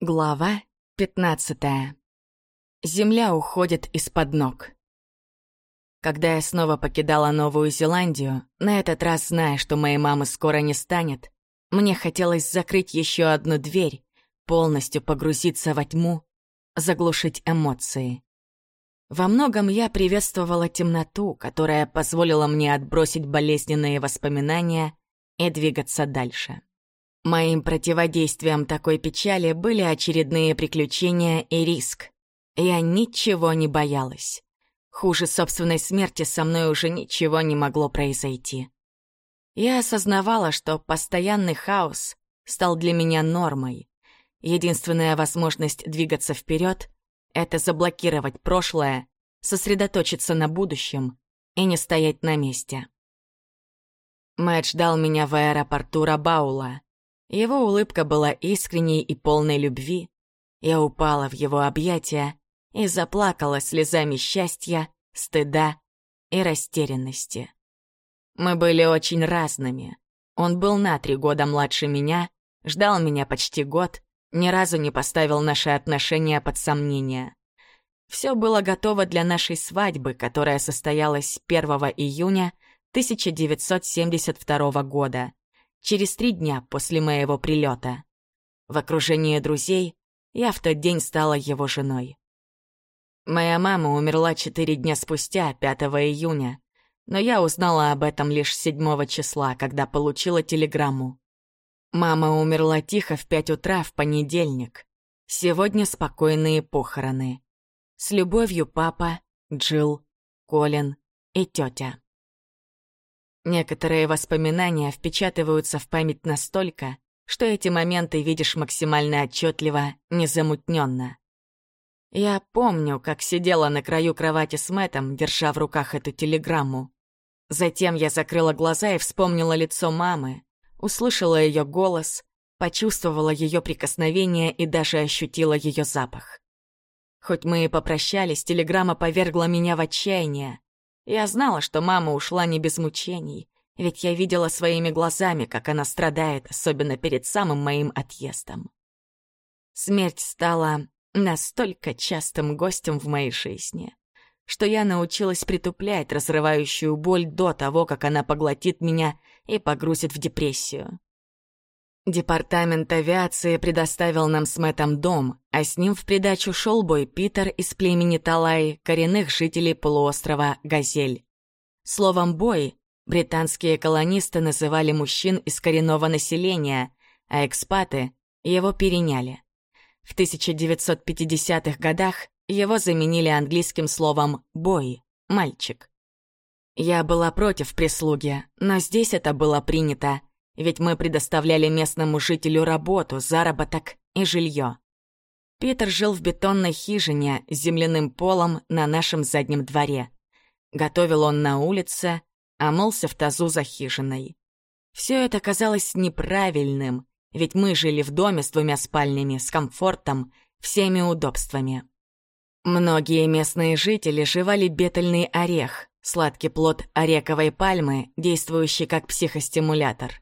Глава 15. Земля уходит из-под ног. Когда я снова покидала Новую Зеландию, на этот раз зная, что моей мамы скоро не станет, мне хотелось закрыть еще одну дверь, полностью погрузиться во тьму, заглушить эмоции. Во многом я приветствовала темноту, которая позволила мне отбросить болезненные воспоминания и двигаться дальше. Моим противодействием такой печали были очередные приключения и риск. Я ничего не боялась. Хуже собственной смерти со мной уже ничего не могло произойти. Я осознавала, что постоянный хаос стал для меня нормой. Единственная возможность двигаться вперед — это заблокировать прошлое, сосредоточиться на будущем и не стоять на месте. Мэтт ждал меня в аэропорту Рабаула. Его улыбка была искренней и полной любви. Я упала в его объятия и заплакала слезами счастья, стыда и растерянности. Мы были очень разными. Он был на три года младше меня, ждал меня почти год, ни разу не поставил наши отношения под сомнение. Все было готово для нашей свадьбы, которая состоялась 1 июня 1972 года через три дня после моего прилета. В окружении друзей я в тот день стала его женой. Моя мама умерла четыре дня спустя, 5 июня, но я узнала об этом лишь 7 числа, когда получила телеграмму. Мама умерла тихо в пять утра в понедельник. Сегодня спокойные похороны. С любовью папа, Джилл, Колин и тетя. Некоторые воспоминания впечатываются в память настолько, что эти моменты видишь максимально отчетливо, незамутненно. Я помню, как сидела на краю кровати с Мэтом, держа в руках эту телеграмму. Затем я закрыла глаза и вспомнила лицо мамы, услышала ее голос, почувствовала ее прикосновение и даже ощутила ее запах. Хоть мы и попрощались, телеграмма повергла меня в отчаяние. Я знала, что мама ушла не без мучений, ведь я видела своими глазами, как она страдает, особенно перед самым моим отъездом. Смерть стала настолько частым гостем в моей жизни, что я научилась притуплять разрывающую боль до того, как она поглотит меня и погрузит в депрессию. Департамент авиации предоставил нам с Мэттом дом, а с ним в придачу шел бой Питер из племени Талай, коренных жителей полуострова Газель. Словом «бой» британские колонисты называли мужчин из коренного населения, а экспаты его переняли. В 1950-х годах его заменили английским словом «бой» — «мальчик». Я была против прислуги, но здесь это было принято — ведь мы предоставляли местному жителю работу, заработок и жилье. Питер жил в бетонной хижине с земляным полом на нашем заднем дворе. Готовил он на улице, а мылся в тазу за хижиной. Все это казалось неправильным, ведь мы жили в доме с двумя спальнями, с комфортом, всеми удобствами. Многие местные жители жевали бетельный орех, сладкий плод орековой пальмы, действующий как психостимулятор.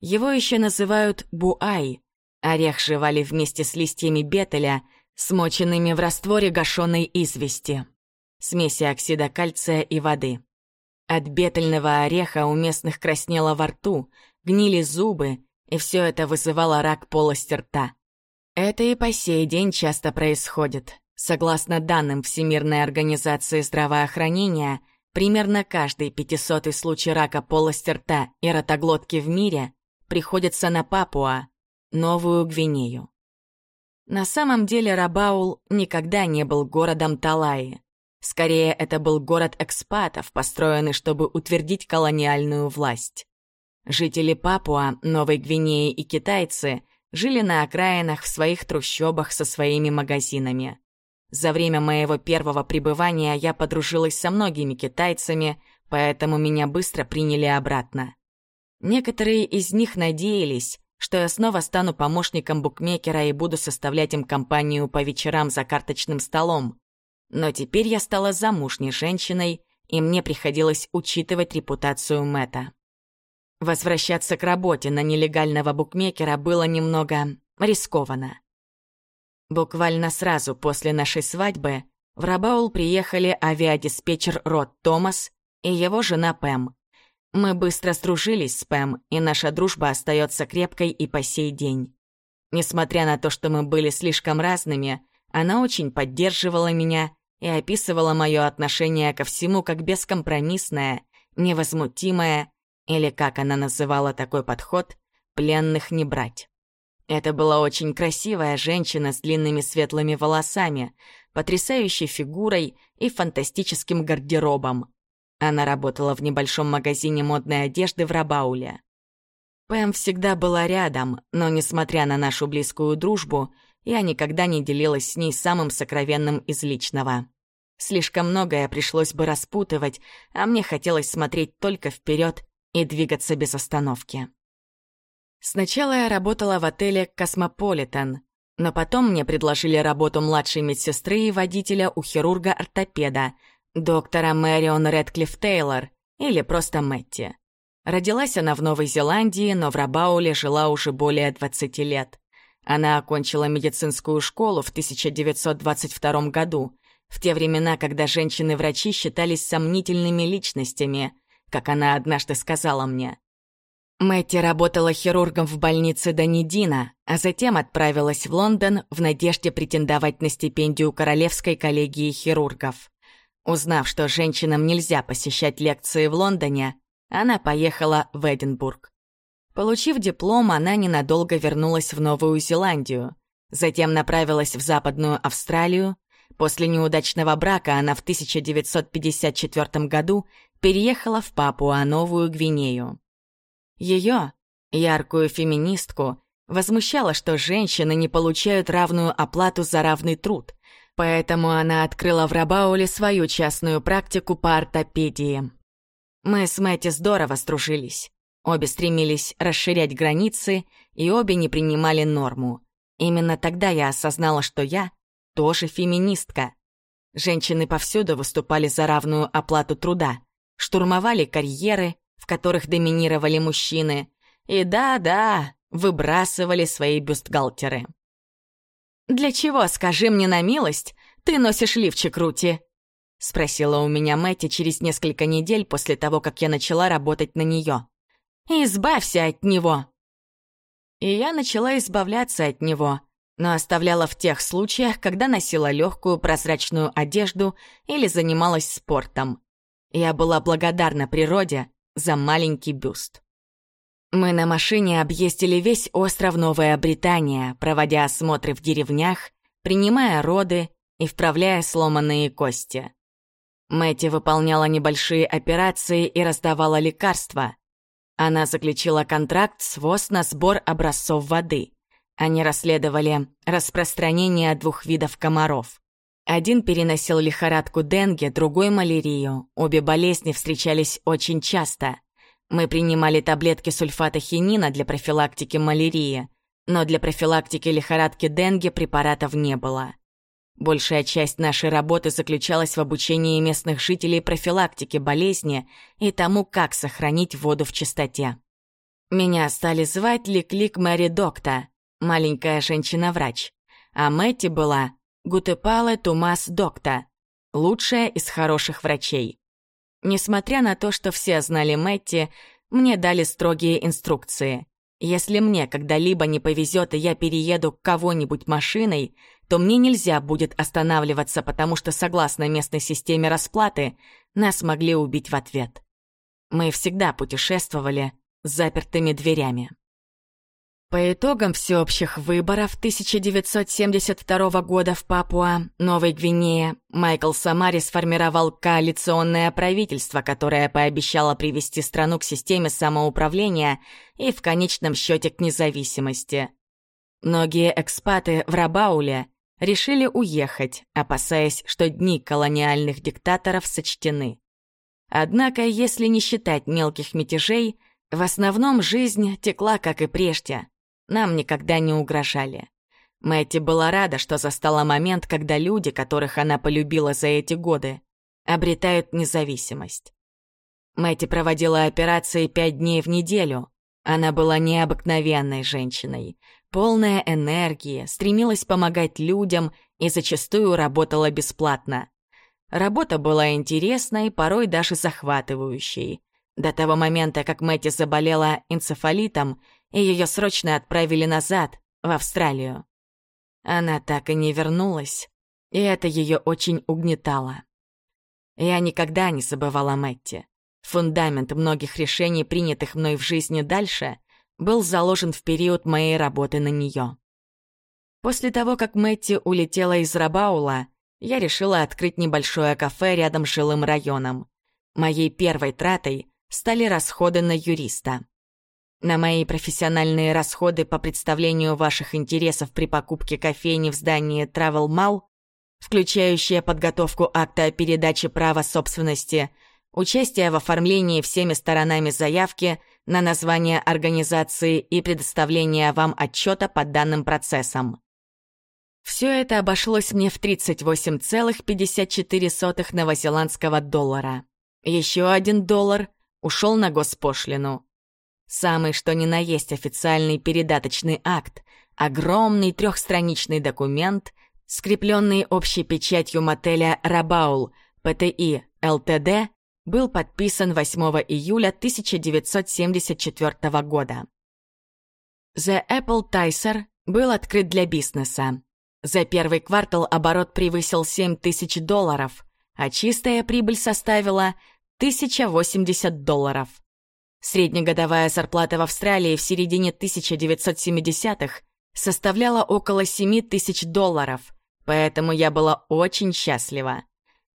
Его еще называют буай. Орех жевали вместе с листьями бетеля, смоченными в растворе гашеной извести, смеси оксида кальция и воды. От бетельного ореха у местных краснело во рту, гнили зубы, и все это вызывало рак полости рта. Это и по сей день часто происходит. Согласно данным Всемирной организации здравоохранения, примерно каждый пятисотый случай рака полости рта и ротоглотки в мире приходится на Папуа, Новую Гвинею. На самом деле Рабаул никогда не был городом Талаи. Скорее, это был город экспатов, построенный, чтобы утвердить колониальную власть. Жители Папуа, Новой Гвинеи и китайцы жили на окраинах в своих трущобах со своими магазинами. За время моего первого пребывания я подружилась со многими китайцами, поэтому меня быстро приняли обратно. Некоторые из них надеялись, что я снова стану помощником букмекера и буду составлять им компанию по вечерам за карточным столом. Но теперь я стала замужней женщиной, и мне приходилось учитывать репутацию Мэтта. Возвращаться к работе на нелегального букмекера было немного рискованно. Буквально сразу после нашей свадьбы в Рабаул приехали авиадиспетчер Рот Томас и его жена Пэм. Мы быстро сдружились с Пэм, и наша дружба остается крепкой и по сей день. Несмотря на то, что мы были слишком разными, она очень поддерживала меня и описывала мое отношение ко всему как бескомпромиссное, невозмутимое, или, как она называла такой подход, пленных не брать. Это была очень красивая женщина с длинными светлыми волосами, потрясающей фигурой и фантастическим гардеробом. Она работала в небольшом магазине модной одежды в Рабауле. Пэм всегда была рядом, но, несмотря на нашу близкую дружбу, я никогда не делилась с ней самым сокровенным из личного. Слишком многое пришлось бы распутывать, а мне хотелось смотреть только вперед и двигаться без остановки. Сначала я работала в отеле «Космополитен», но потом мне предложили работу младшей медсестры и водителя у хирурга-ортопеда, доктора Мэрион Редклифф Тейлор, или просто Мэтти. Родилась она в Новой Зеландии, но в Рабауле жила уже более 20 лет. Она окончила медицинскую школу в 1922 году, в те времена, когда женщины-врачи считались сомнительными личностями, как она однажды сказала мне. Мэтти работала хирургом в больнице Данидина, а затем отправилась в Лондон в надежде претендовать на стипендию Королевской коллегии хирургов. Узнав, что женщинам нельзя посещать лекции в Лондоне, она поехала в Эдинбург. Получив диплом, она ненадолго вернулась в Новую Зеландию, затем направилась в Западную Австралию. После неудачного брака она в 1954 году переехала в Папуа-Новую Гвинею. Ее, яркую феминистку, возмущало, что женщины не получают равную оплату за равный труд, поэтому она открыла в Рабауле свою частную практику по ортопедии. Мы с Мэтти здорово стружились. Обе стремились расширять границы, и обе не принимали норму. Именно тогда я осознала, что я тоже феминистка. Женщины повсюду выступали за равную оплату труда, штурмовали карьеры, в которых доминировали мужчины, и да-да, выбрасывали свои бюстгальтеры. «Для чего, скажи мне на милость, ты носишь лифчик, Рути?» — спросила у меня Мэтти через несколько недель после того, как я начала работать на нее. «Избавься от него!» И я начала избавляться от него, но оставляла в тех случаях, когда носила легкую прозрачную одежду или занималась спортом. Я была благодарна природе за маленький бюст. Мы на машине объездили весь остров Новая Британия, проводя осмотры в деревнях, принимая роды и вправляя сломанные кости. Мэтти выполняла небольшие операции и раздавала лекарства. Она заключила контракт с ВОЗ на сбор образцов воды. Они расследовали распространение двух видов комаров. Один переносил лихорадку Денге, другой — малярию. Обе болезни встречались очень часто. Мы принимали таблетки сульфата хинина для профилактики малярии, но для профилактики лихорадки Денге препаратов не было. Большая часть нашей работы заключалась в обучении местных жителей профилактике болезни и тому, как сохранить воду в чистоте. Меня стали звать Лик-Лик Мэри Докта, маленькая женщина-врач, а Мэтти была Гутепале Тумас Докта, лучшая из хороших врачей. Несмотря на то, что все знали Мэтти, мне дали строгие инструкции. Если мне когда-либо не повезет и я перееду к кого-нибудь машиной, то мне нельзя будет останавливаться, потому что, согласно местной системе расплаты, нас могли убить в ответ. Мы всегда путешествовали с запертыми дверями. По итогам всеобщих выборов 1972 года в Папуа, Новой Гвинее, Майкл Самари сформировал коалиционное правительство, которое пообещало привести страну к системе самоуправления и в конечном счете к независимости. Многие экспаты в Рабауле решили уехать, опасаясь, что дни колониальных диктаторов сочтены. Однако, если не считать мелких мятежей, в основном жизнь текла, как и прежде — нам никогда не угрожали. Мэтти была рада, что застала момент, когда люди, которых она полюбила за эти годы, обретают независимость. Мэтти проводила операции пять дней в неделю. Она была необыкновенной женщиной. полная энергии, стремилась помогать людям и зачастую работала бесплатно. Работа была интересной, порой даже захватывающей. До того момента, как Мэтти заболела энцефалитом, и ее срочно отправили назад, в Австралию. Она так и не вернулась, и это ее очень угнетало. Я никогда не забывала Мэтти. Фундамент многих решений, принятых мной в жизни дальше, был заложен в период моей работы на нее. После того, как Мэтти улетела из Рабаула, я решила открыть небольшое кафе рядом с жилым районом. Моей первой тратой стали расходы на юриста. На мои профессиональные расходы по представлению ваших интересов при покупке кофейни в здании Travel Mall, включающие подготовку акта о передаче права собственности, участие в оформлении всеми сторонами заявки на название организации и предоставление вам отчета по данным процессам. Все это обошлось мне в 38,54 новозеландского доллара. Еще один доллар ушел на госпошлину. Самый что ни на есть официальный передаточный акт, огромный трехстраничный документ, скрепленный общей печатью мотеля «Рабаул» ПТИ ЛТД, был подписан 8 июля 1974 года. The Apple Ticer был открыт для бизнеса. За первый квартал оборот превысил 7 тысяч долларов, а чистая прибыль составила 1080 долларов. Среднегодовая зарплата в Австралии в середине 1970-х составляла около 7 тысяч долларов, поэтому я была очень счастлива.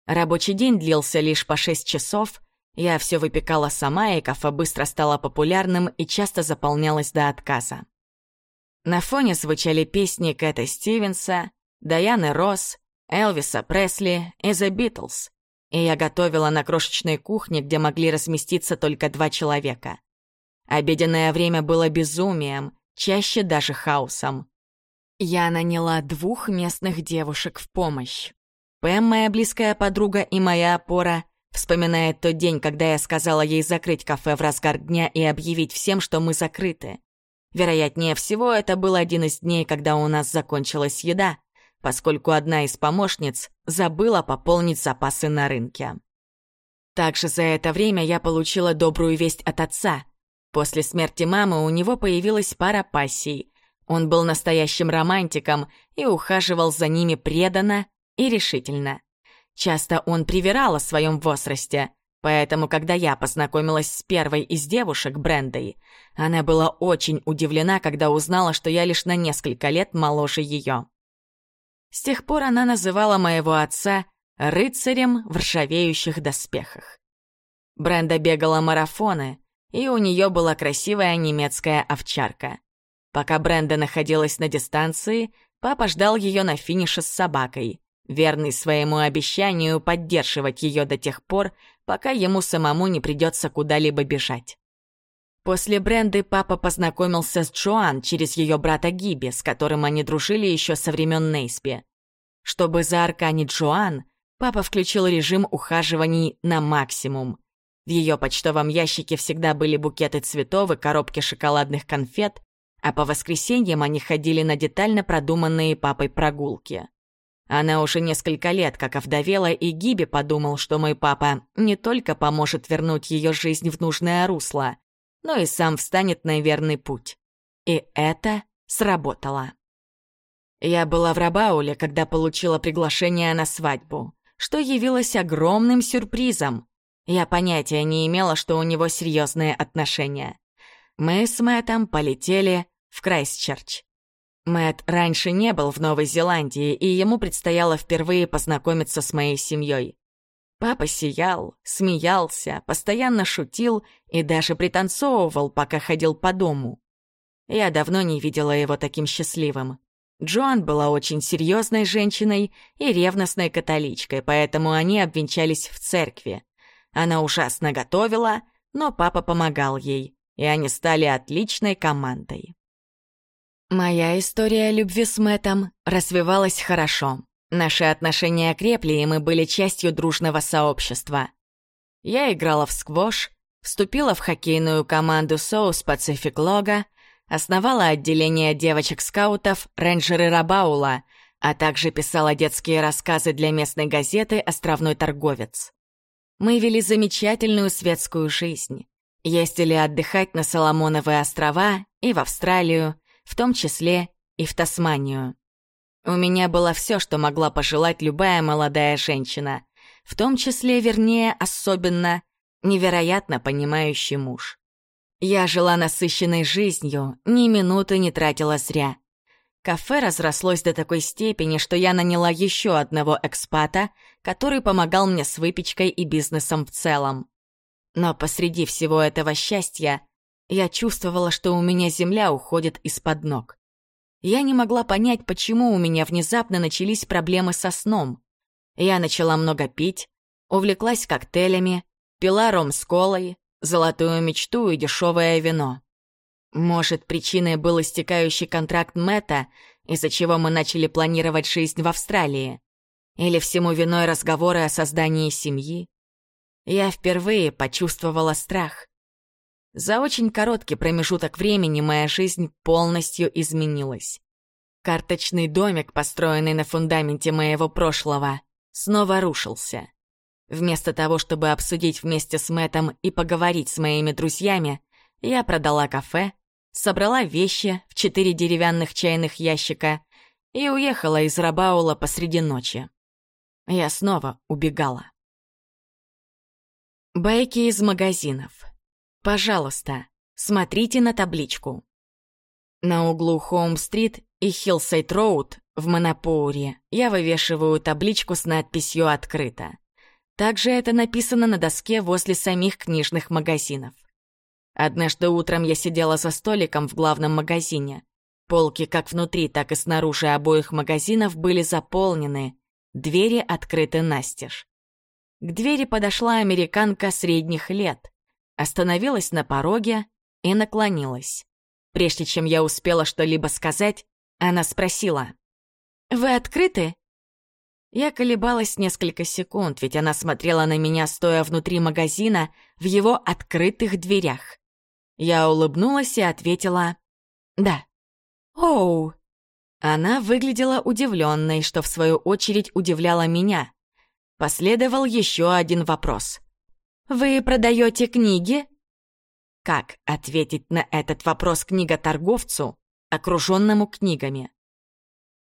Рабочий день длился лишь по 6 часов, я все выпекала сама, и кафе быстро стало популярным и часто заполнялось до отказа. На фоне звучали песни Кэта Стивенса, Даяны Росс, Элвиса Пресли и The Beatles и я готовила на крошечной кухне, где могли разместиться только два человека. Обеденное время было безумием, чаще даже хаосом. Я наняла двух местных девушек в помощь. Пэм, моя близкая подруга и моя опора, вспоминает тот день, когда я сказала ей закрыть кафе в разгар дня и объявить всем, что мы закрыты. Вероятнее всего, это был один из дней, когда у нас закончилась еда поскольку одна из помощниц забыла пополнить запасы на рынке. Также за это время я получила добрую весть от отца. После смерти мамы у него появилась пара пассий. Он был настоящим романтиком и ухаживал за ними преданно и решительно. Часто он привирал о своем возрасте, поэтому, когда я познакомилась с первой из девушек, Брендой, она была очень удивлена, когда узнала, что я лишь на несколько лет моложе ее. С тех пор она называла моего отца рыцарем в ржавеющих доспехах. Бренда бегала марафоны, и у нее была красивая немецкая овчарка. Пока Бренда находилась на дистанции, папа ждал ее на финише с собакой, верный своему обещанию поддерживать ее до тех пор, пока ему самому не придется куда-либо бежать. После Бренды папа познакомился с Джоан через ее брата Гиби, с которым они дружили еще со времен Нейспи. Чтобы заарканить Джоан, папа включил режим ухаживаний на максимум. В ее почтовом ящике всегда были букеты цветов и коробки шоколадных конфет, а по воскресеньям они ходили на детально продуманные папой прогулки. Она уже несколько лет как овдовела, и Гиби подумал, что мой папа не только поможет вернуть ее жизнь в нужное русло, но и сам встанет на верный путь. И это сработало. Я была в Рабауле, когда получила приглашение на свадьбу, что явилось огромным сюрпризом. Я понятия не имела, что у него серьезные отношения. Мы с Мэттом полетели в Крайстчерч. Мэтт раньше не был в Новой Зеландии, и ему предстояло впервые познакомиться с моей семьей. Папа сиял, смеялся, постоянно шутил и даже пританцовывал, пока ходил по дому. Я давно не видела его таким счастливым. Джоан была очень серьезной женщиной и ревностной католичкой, поэтому они обвенчались в церкви. Она ужасно готовила, но папа помогал ей, и они стали отличной командой. Моя история любви с Мэттом развивалась хорошо. Наши отношения крепли, и мы были частью дружного сообщества. Я играла в сквош, вступила в хоккейную команду Соус Pacific Logo, основала отделение девочек-скаутов «Рейнджеры Рабаула», а также писала детские рассказы для местной газеты «Островной торговец». Мы вели замечательную светскую жизнь. Ездили отдыхать на Соломоновые острова и в Австралию, в том числе и в Тасманию. У меня было все, что могла пожелать любая молодая женщина, в том числе, вернее, особенно, невероятно понимающий муж. Я жила насыщенной жизнью, ни минуты не тратила зря. Кафе разрослось до такой степени, что я наняла еще одного экспата, который помогал мне с выпечкой и бизнесом в целом. Но посреди всего этого счастья я чувствовала, что у меня земля уходит из-под ног. Я не могла понять, почему у меня внезапно начались проблемы со сном. Я начала много пить, увлеклась коктейлями, пила ром с колой, золотую мечту и дешевое вино. Может, причиной был истекающий контракт Мэтта, из-за чего мы начали планировать жизнь в Австралии? Или всему виной разговоры о создании семьи? Я впервые почувствовала страх. За очень короткий промежуток времени моя жизнь полностью изменилась. Карточный домик, построенный на фундаменте моего прошлого, снова рушился. Вместо того, чтобы обсудить вместе с Мэтом и поговорить с моими друзьями, я продала кафе, собрала вещи в четыре деревянных чайных ящика и уехала из Рабаула посреди ночи. Я снова убегала. Байки из магазинов. Пожалуйста, смотрите на табличку. На углу Хоум-стрит и Хиллсайд-роуд в Монопоуре я вывешиваю табличку с надписью «Открыто». Также это написано на доске возле самих книжных магазинов. Однажды утром я сидела за столиком в главном магазине. Полки как внутри, так и снаружи обоих магазинов были заполнены, двери открыты настежь. К двери подошла американка средних лет, остановилась на пороге и наклонилась. Прежде чем я успела что-либо сказать, она спросила. «Вы открыты?» Я колебалась несколько секунд, ведь она смотрела на меня, стоя внутри магазина, в его открытых дверях. Я улыбнулась и ответила «Да». «Оу!» Она выглядела удивленной, что в свою очередь удивляло меня. Последовал еще один вопрос. «Вы продаете книги?» Как ответить на этот вопрос книготорговцу, окруженному книгами?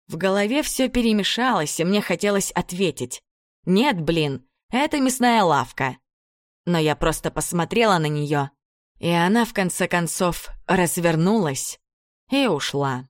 В голове все перемешалось, и мне хотелось ответить. «Нет, блин, это мясная лавка». Но я просто посмотрела на нее, и она, в конце концов, развернулась и ушла.